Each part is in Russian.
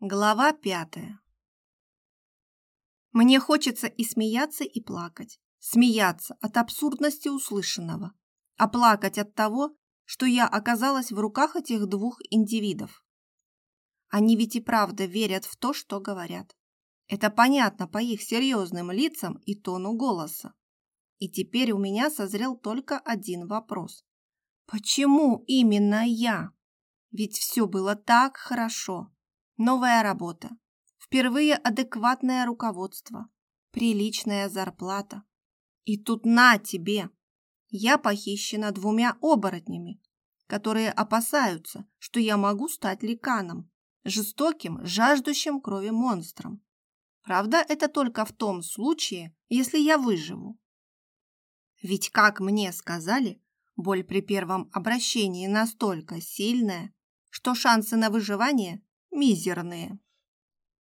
Глава пятая. Мне хочется и смеяться, и плакать. Смеяться от абсурдности услышанного, а плакать от того, что я оказалась в руках этих двух индивидов. Они ведь и правда верят в то, что говорят. Это понятно по их серьезным лицам и тону голоса. И теперь у меня созрел только один вопрос. Почему именно я? Ведь все было так хорошо Новая работа. Впервые адекватное руководство. Приличная зарплата. И тут на тебе! Я похищена двумя оборотнями, которые опасаются, что я могу стать ликаном, жестоким, жаждущим крови монстром. Правда, это только в том случае, если я выживу. Ведь, как мне сказали, боль при первом обращении настолько сильная, что шансы на выживание мизерные.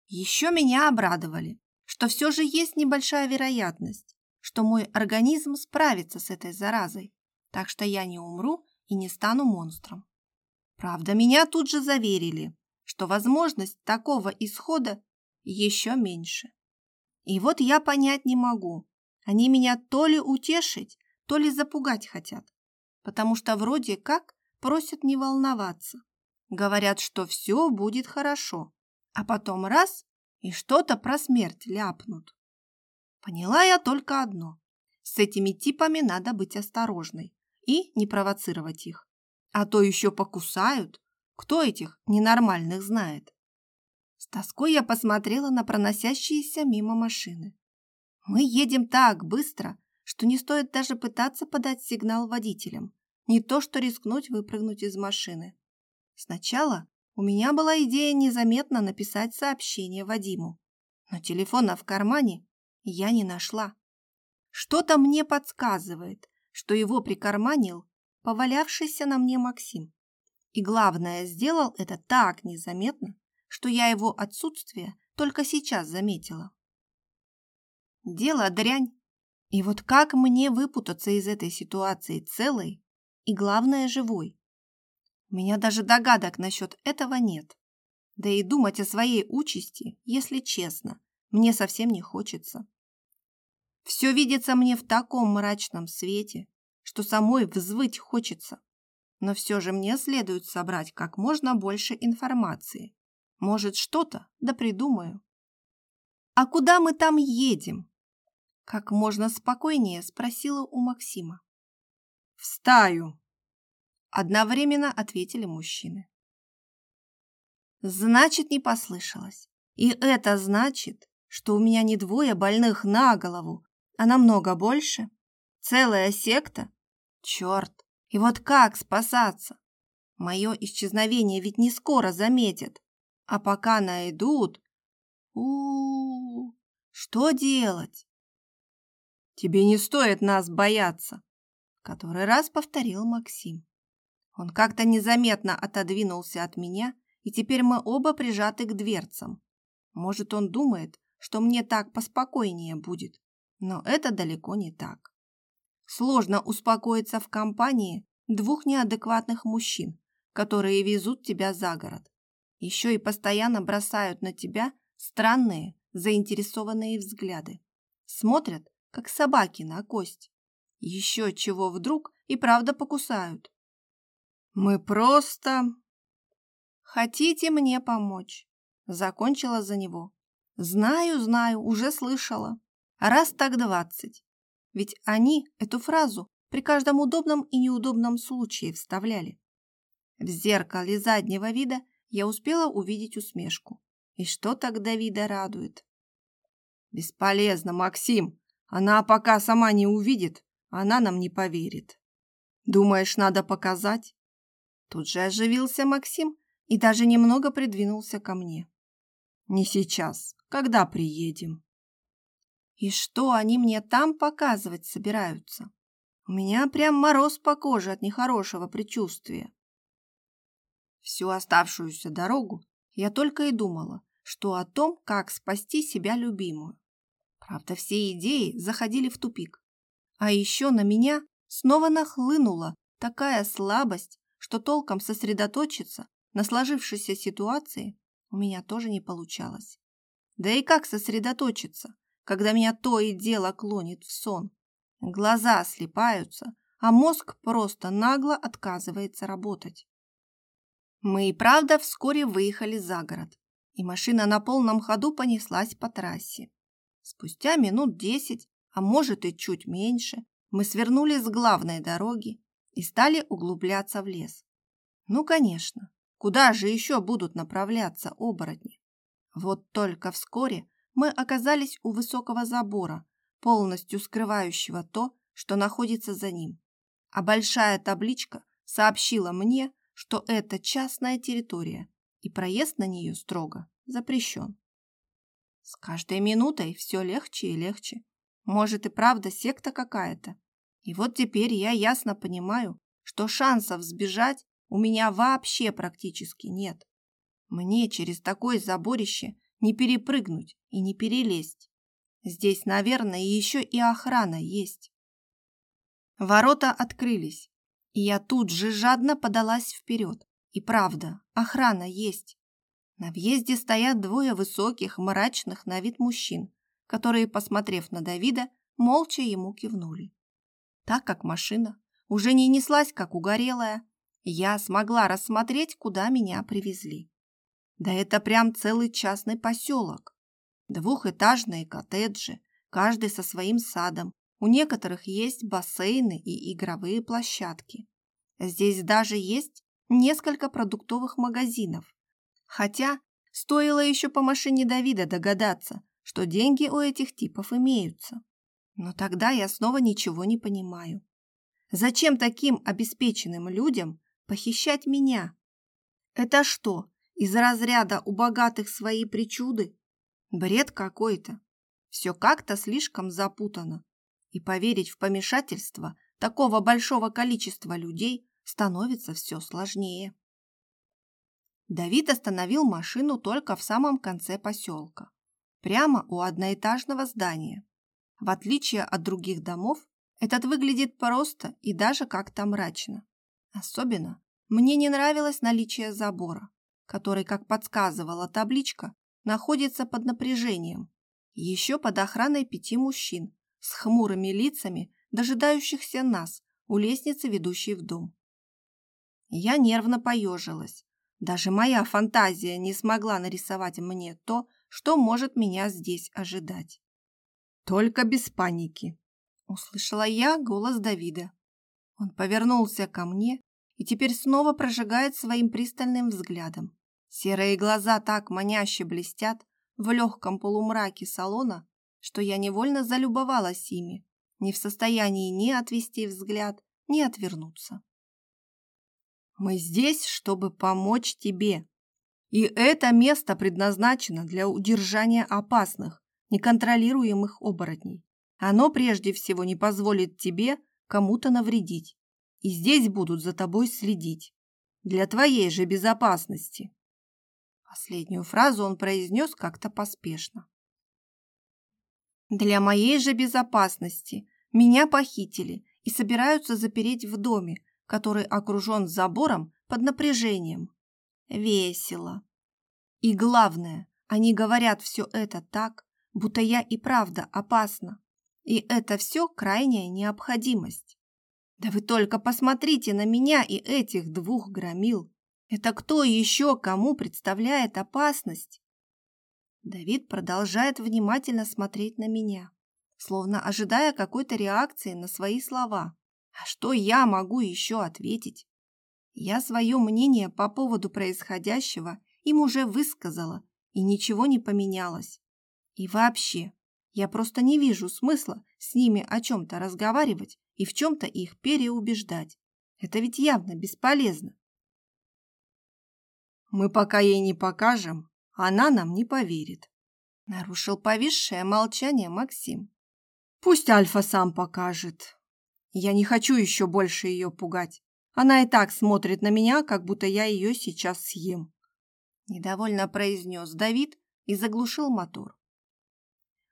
Еще меня обрадовали, что все же есть небольшая вероятность, что мой организм справится с этой заразой, так что я не умру и не стану монстром. Правда, меня тут же заверили, что возможность такого исхода еще меньше. И вот я понять не могу, они меня то ли утешить, то ли запугать хотят, потому что вроде как просят не волноваться. Говорят, что все будет хорошо, а потом раз и что-то про смерть ляпнут. Поняла я только одно. С этими типами надо быть осторожной и не провоцировать их. А то еще покусают. Кто этих ненормальных знает? С тоской я посмотрела на проносящиеся мимо машины. Мы едем так быстро, что не стоит даже пытаться подать сигнал водителям. Не то, что рискнуть выпрыгнуть из машины. Сначала у меня была идея незаметно написать сообщение Вадиму, но телефона в кармане я не нашла. Что-то мне подсказывает, что его прикарманил повалявшийся на мне Максим. И главное, сделал это так незаметно, что я его отсутствие только сейчас заметила. Дело дрянь. И вот как мне выпутаться из этой ситуации целой и, главное, живой? Меня даже догадок насчет этого нет. Да и думать о своей участи, если честно, мне совсем не хочется. Все видится мне в таком мрачном свете, что самой взвыть хочется. Но все же мне следует собрать как можно больше информации. Может, что-то да придумаю. «А куда мы там едем?» Как можно спокойнее спросила у Максима. «В стаю!» Одновременно ответили мужчины. Значит, не послышалось. И это значит, что у меня не двое больных на голову, а намного больше. Целая секта? Черт! И вот как спасаться? Мое исчезновение ведь не скоро заметят. А пока найдут... у, -у, -у Что делать? Тебе не стоит нас бояться, который раз повторил Максим. Он как-то незаметно отодвинулся от меня, и теперь мы оба прижаты к дверцам. Может, он думает, что мне так поспокойнее будет, но это далеко не так. Сложно успокоиться в компании двух неадекватных мужчин, которые везут тебя за город. Еще и постоянно бросают на тебя странные, заинтересованные взгляды. Смотрят, как собаки на кость. Еще чего вдруг и правда покусают. Мы просто... Хотите мне помочь? Закончила за него. Знаю, знаю, уже слышала. Раз так двадцать. Ведь они эту фразу при каждом удобном и неудобном случае вставляли. В зеркале заднего вида я успела увидеть усмешку. И что так Давида радует? Бесполезно, Максим. Она пока сама не увидит, она нам не поверит. Думаешь, надо показать? Тут же оживился Максим и даже немного придвинулся ко мне. «Не сейчас. Когда приедем?» «И что они мне там показывать собираются? У меня прям мороз по коже от нехорошего предчувствия». Всю оставшуюся дорогу я только и думала, что о том, как спасти себя любимую. Правда, все идеи заходили в тупик. А еще на меня снова нахлынула такая слабость, что толком сосредоточиться на сложившейся ситуации у меня тоже не получалось. Да и как сосредоточиться, когда меня то и дело клонит в сон? Глаза слепаются, а мозг просто нагло отказывается работать. Мы и правда вскоре выехали за город, и машина на полном ходу понеслась по трассе. Спустя минут десять, а может и чуть меньше, мы свернули с главной дороги и стали углубляться в лес. Ну, конечно, куда же еще будут направляться оборотни? Вот только вскоре мы оказались у высокого забора, полностью скрывающего то, что находится за ним. А большая табличка сообщила мне, что это частная территория, и проезд на нее строго запрещен. С каждой минутой все легче и легче. Может и правда секта какая-то, и вот теперь я ясно понимаю, что шансов сбежать у меня вообще практически нет. Мне через такое заборище не перепрыгнуть и не перелезть. Здесь, наверное, еще и охрана есть. Ворота открылись, и я тут же жадно подалась вперед. И правда, охрана есть. На въезде стоят двое высоких, мрачных на вид мужчин, которые, посмотрев на Давида, молча ему кивнули. Так как машина уже не неслась, как угорелая, я смогла рассмотреть, куда меня привезли. Да это прям целый частный поселок. Двухэтажные коттеджи, каждый со своим садом. У некоторых есть бассейны и игровые площадки. Здесь даже есть несколько продуктовых магазинов. Хотя стоило еще по машине Давида догадаться, что деньги у этих типов имеются. Но тогда я снова ничего не понимаю. Зачем таким обеспеченным людям похищать меня? Это что, из разряда у богатых свои причуды? Бред какой-то. Все как-то слишком запутано. И поверить в помешательство такого большого количества людей становится все сложнее. Давид остановил машину только в самом конце поселка, прямо у одноэтажного здания. В отличие от других домов, этот выглядит просто и даже как-то мрачно. Особенно мне не нравилось наличие забора, который, как подсказывала табличка, находится под напряжением, еще под охраной пяти мужчин с хмурыми лицами, дожидающихся нас у лестницы, ведущей в дом. Я нервно поежилась. Даже моя фантазия не смогла нарисовать мне то, что может меня здесь ожидать. Только без паники. Услышала я голос Давида. Он повернулся ко мне и теперь снова прожигает своим пристальным взглядом. Серые глаза так маняще блестят в легком полумраке салона, что я невольно залюбовалась ими, не в состоянии ни отвести взгляд, ни отвернуться. «Мы здесь, чтобы помочь тебе», и это место предназначено для удержания опасных, неконтролируемых оборотней. Оно прежде всего не позволит тебе кому-то навредить. И здесь будут за тобой следить. Для твоей же безопасности. Последнюю фразу он произнес как-то поспешно. Для моей же безопасности меня похитили и собираются запереть в доме, который окружен забором под напряжением. Весело. И главное, они говорят все это так, будто я и правда опасна. И это все крайняя необходимость. Да вы только посмотрите на меня и этих двух громил. Это кто еще кому представляет опасность? Давид продолжает внимательно смотреть на меня, словно ожидая какой-то реакции на свои слова. А что я могу еще ответить? Я свое мнение по поводу происходящего им уже высказала, и ничего не поменялось. И вообще, я просто не вижу смысла с ними о чем-то разговаривать и в чем-то их переубеждать. Это ведь явно бесполезно. Мы пока ей не покажем, она нам не поверит. Нарушил повисшее молчание Максим. Пусть Альфа сам покажет. Я не хочу еще больше ее пугать. Она и так смотрит на меня, как будто я ее сейчас съем. Недовольно произнес Давид и заглушил мотор.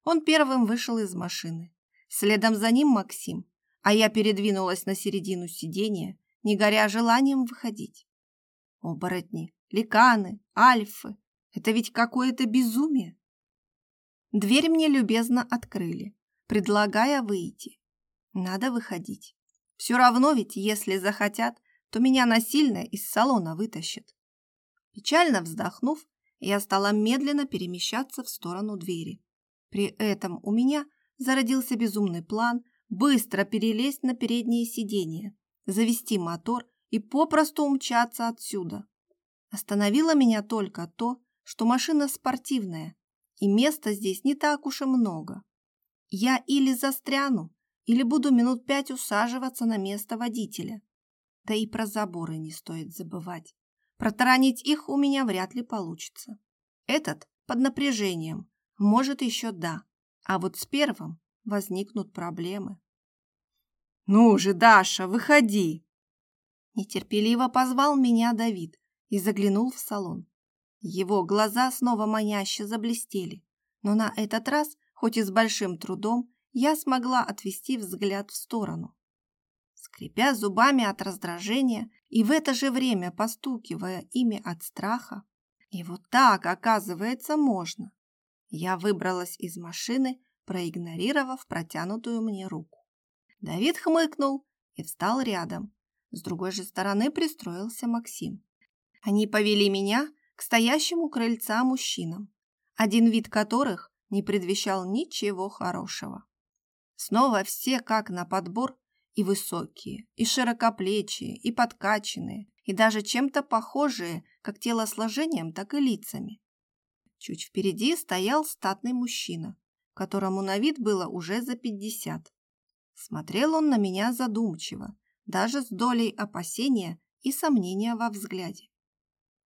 Он первым вышел из машины. Следом за ним Максим, а я передвинулась на середину сиденья, не горя желанием выходить. Оборотни, ликаны, альфы — это ведь какое-то безумие. Дверь мне любезно открыли, предлагая выйти. Надо выходить. Все равно ведь, если захотят, то меня насильно из салона вытащат. Печально вздохнув, я стала медленно перемещаться в сторону двери. При этом у меня зародился безумный план быстро перелезть на переднее сиденье, завести мотор и попросту умчаться отсюда. Остановило меня только то, что машина спортивная, и места здесь не так уж и много. Я или застряну, или буду минут пять усаживаться на место водителя. Да и про заборы не стоит забывать. Протаранить их у меня вряд ли получится. Этот под напряжением, может, еще да. А вот с первым возникнут проблемы. «Ну же, Даша, выходи!» Нетерпеливо позвал меня Давид и заглянул в салон. Его глаза снова маняще заблестели, но на этот раз, хоть и с большим трудом, я смогла отвести взгляд в сторону. Скрипя зубами от раздражения и в это же время постукивая ими от страха, и вот так, оказывается, можно. Я выбралась из машины, проигнорировав протянутую мне руку. Давид хмыкнул и встал рядом. С другой же стороны пристроился Максим. Они повели меня к стоящему крыльца мужчинам, один вид которых не предвещал ничего хорошего. Снова все как на подбор и высокие, и широкоплечие, и подкачанные, и даже чем-то похожие как телосложением, так и лицами. Чуть впереди стоял статный мужчина, которому на вид было уже за пятьдесят. Смотрел он на меня задумчиво, даже с долей опасения и сомнения во взгляде.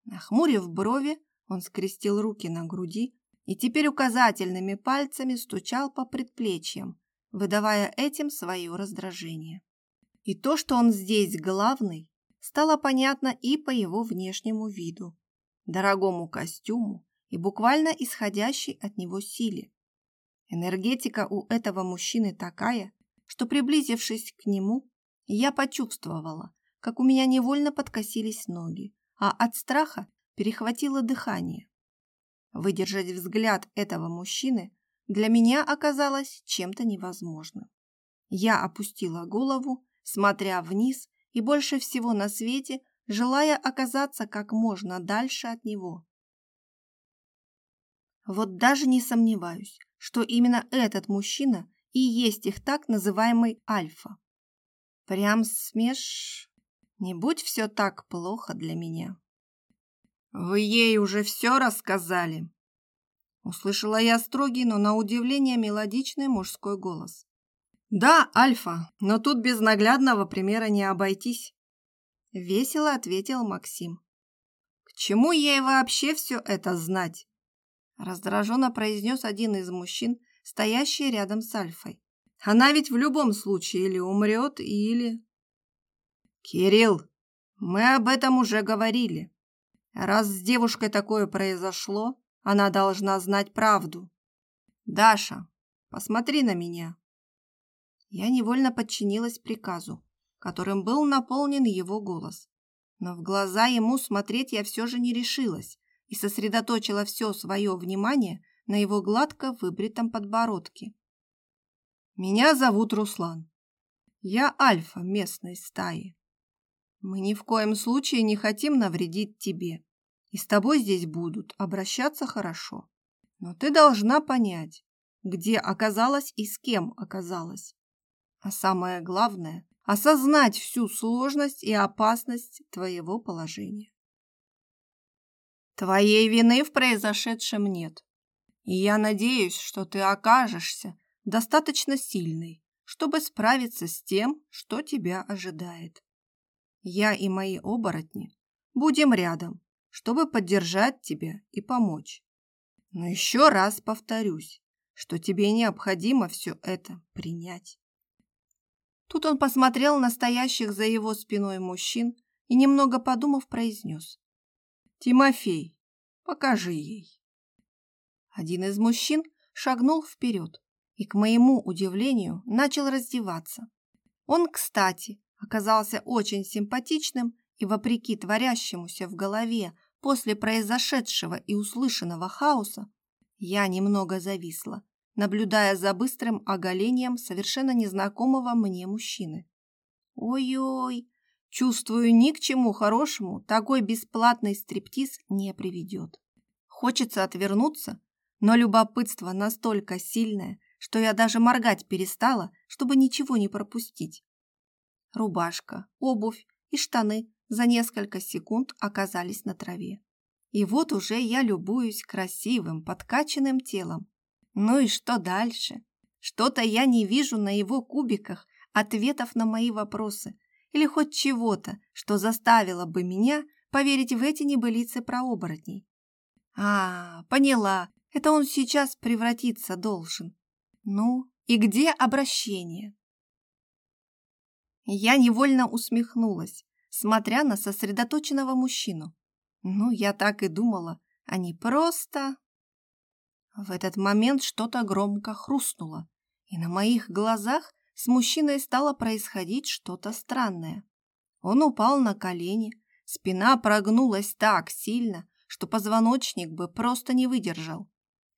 Нахмурив брови, он скрестил руки на груди и теперь указательными пальцами стучал по предплечьям, выдавая этим свое раздражение. И то, что он здесь главный, стало понятно и по его внешнему виду, дорогому костюму и буквально исходящей от него силе. Энергетика у этого мужчины такая, что, приблизившись к нему, я почувствовала, как у меня невольно подкосились ноги, а от страха перехватило дыхание. Выдержать взгляд этого мужчины для меня оказалось чем-то невозможным. Я опустила голову, смотря вниз и больше всего на свете, желая оказаться как можно дальше от него. Вот даже не сомневаюсь, что именно этот мужчина и есть их так называемый альфа. Прям смеш... Не будь все так плохо для меня. Вы ей уже все рассказали? Услышала я строгий, но на удивление мелодичный мужской голос. Да, Альфа, но тут без наглядного примера не обойтись. Весело ответил Максим. К чему ей вообще все это знать? Раздраженно произнес один из мужчин, стоящий рядом с Альфой. Она ведь в любом случае или умрет, или... Кирилл, мы об этом уже говорили. Раз с девушкой такое произошло, она должна знать правду. Даша, посмотри на меня. Я невольно подчинилась приказу, которым был наполнен его голос. Но в глаза ему смотреть я все же не решилась, и сосредоточила все свое внимание на его гладко выбритом подбородке. «Меня зовут Руслан. Я альфа местной стаи. Мы ни в коем случае не хотим навредить тебе, и с тобой здесь будут обращаться хорошо. Но ты должна понять, где оказалась и с кем оказалась. А самое главное – осознать всю сложность и опасность твоего положения. Твоей вины в произошедшем нет. И я надеюсь, что ты окажешься достаточно сильной, чтобы справиться с тем, что тебя ожидает. Я и мои оборотни будем рядом, чтобы поддержать тебя и помочь. Но еще раз повторюсь, что тебе необходимо все это принять. Тут он посмотрел на стоящих за его спиной мужчин и, немного подумав, произнес. «Тимофей, покажи ей». Один из мужчин шагнул вперед и, к моему удивлению, начал раздеваться. Он, кстати, оказался очень симпатичным и, вопреки творящемуся в голове после произошедшего и услышанного хаоса, я немного зависла, наблюдая за быстрым оголением совершенно незнакомого мне мужчины. «Ой-ой, Чувствую, ни к чему хорошему такой бесплатный стриптиз не приведет. Хочется отвернуться, но любопытство настолько сильное, что я даже моргать перестала, чтобы ничего не пропустить. Рубашка, обувь и штаны за несколько секунд оказались на траве. И вот уже я любуюсь красивым, подкачанным телом. Ну и что дальше? Что-то я не вижу на его кубиках ответов на мои вопросы – или хоть чего-то, что заставило бы меня поверить в эти небылицы про оборотней. А, поняла, это он сейчас превратиться должен. Ну, и где обращение? Я невольно усмехнулась, смотря на сосредоточенного мужчину. Ну, я так и думала, они просто... В этот момент что-то громко хрустнуло, и на моих глазах с мужчиной стало происходить что-то странное. Он упал на колени, спина прогнулась так сильно, что позвоночник бы просто не выдержал.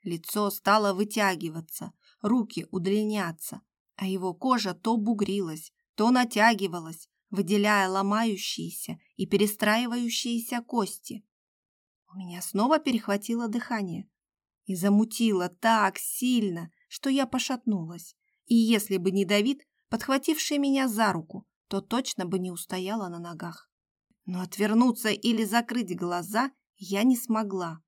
Лицо стало вытягиваться, руки удлиняться, а его кожа то бугрилась, то натягивалась, выделяя ломающиеся и перестраивающиеся кости. У меня снова перехватило дыхание и замутило так сильно, что я пошатнулась, и если бы не Давид, подхвативший меня за руку, то точно бы не устояла на ногах. Но отвернуться или закрыть глаза я не смогла.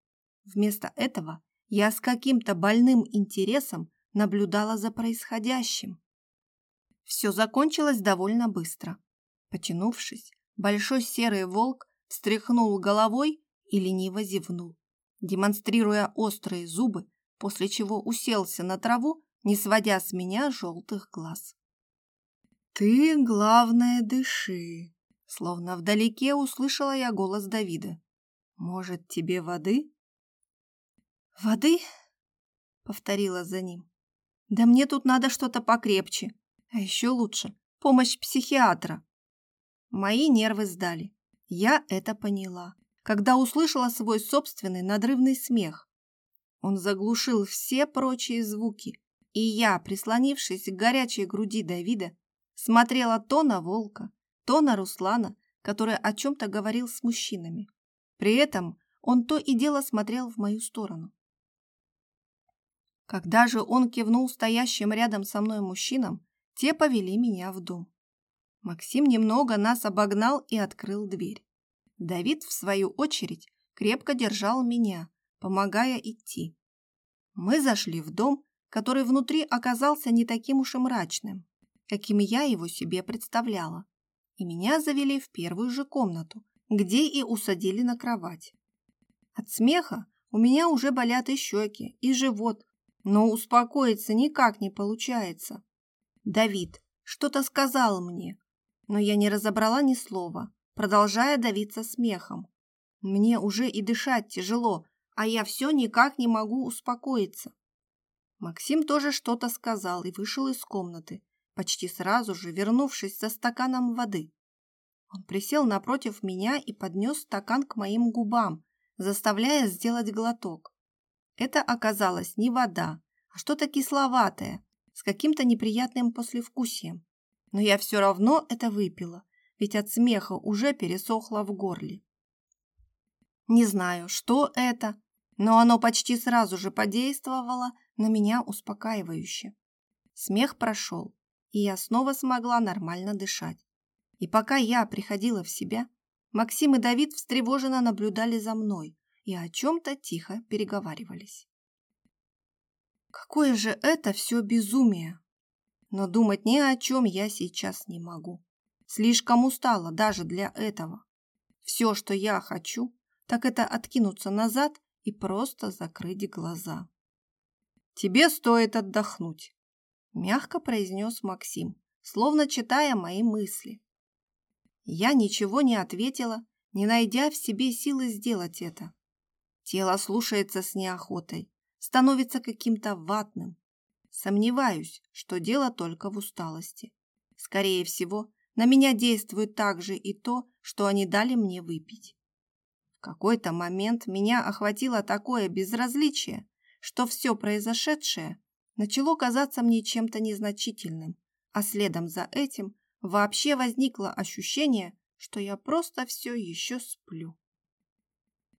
Вместо этого я с каким-то больным интересом наблюдала за происходящим. Все закончилось довольно быстро. Потянувшись, большой серый волк встряхнул головой и лениво зевнул, демонстрируя острые зубы, после чего уселся на траву не сводя с меня желтых глаз. «Ты, главное, дыши!» Словно вдалеке услышала я голос Давида. «Может, тебе воды?» «Воды?» — повторила за ним. «Да мне тут надо что-то покрепче, а еще лучше — помощь психиатра». Мои нервы сдали. Я это поняла, когда услышала свой собственный надрывный смех. Он заглушил все прочие звуки, и я, прислонившись к горячей груди Давида, смотрела то на волка, то на Руслана, который о чем-то говорил с мужчинами. При этом он то и дело смотрел в мою сторону. Когда же он кивнул стоящим рядом со мной мужчинам, те повели меня в дом. Максим немного нас обогнал и открыл дверь. Давид, в свою очередь, крепко держал меня, помогая идти. Мы зашли в дом который внутри оказался не таким уж и мрачным, каким я его себе представляла. И меня завели в первую же комнату, где и усадили на кровать. От смеха у меня уже болят и щеки, и живот, но успокоиться никак не получается. Давид что-то сказал мне, но я не разобрала ни слова, продолжая давиться смехом. Мне уже и дышать тяжело, а я все никак не могу успокоиться. Максим тоже что-то сказал и вышел из комнаты, почти сразу же вернувшись со стаканом воды. Он присел напротив меня и поднес стакан к моим губам, заставляя сделать глоток. Это оказалось не вода, а что-то кисловатое, с каким-то неприятным послевкусием. Но я все равно это выпила, ведь от смеха уже пересохло в горле. Не знаю, что это, но оно почти сразу же подействовало – на меня успокаивающе. Смех прошел, и я снова смогла нормально дышать. И пока я приходила в себя, Максим и Давид встревоженно наблюдали за мной и о чем-то тихо переговаривались. Какое же это все безумие! Но думать ни о чем я сейчас не могу. Слишком устала даже для этого. Все, что я хочу, так это откинуться назад и просто закрыть глаза тебе стоит отдохнуть», – мягко произнес Максим, словно читая мои мысли. Я ничего не ответила, не найдя в себе силы сделать это. Тело слушается с неохотой, становится каким-то ватным. Сомневаюсь, что дело только в усталости. Скорее всего, на меня действует также и то, что они дали мне выпить. В какой-то момент меня охватило такое безразличие, что все произошедшее начало казаться мне чем-то незначительным, а следом за этим вообще возникло ощущение, что я просто все еще сплю.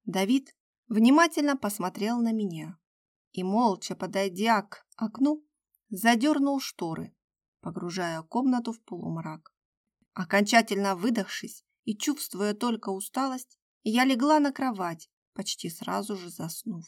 Давид внимательно посмотрел на меня и, молча подойдя к окну, задернул шторы, погружая комнату в полумрак. Окончательно выдохшись и чувствуя только усталость, я легла на кровать, почти сразу же заснув.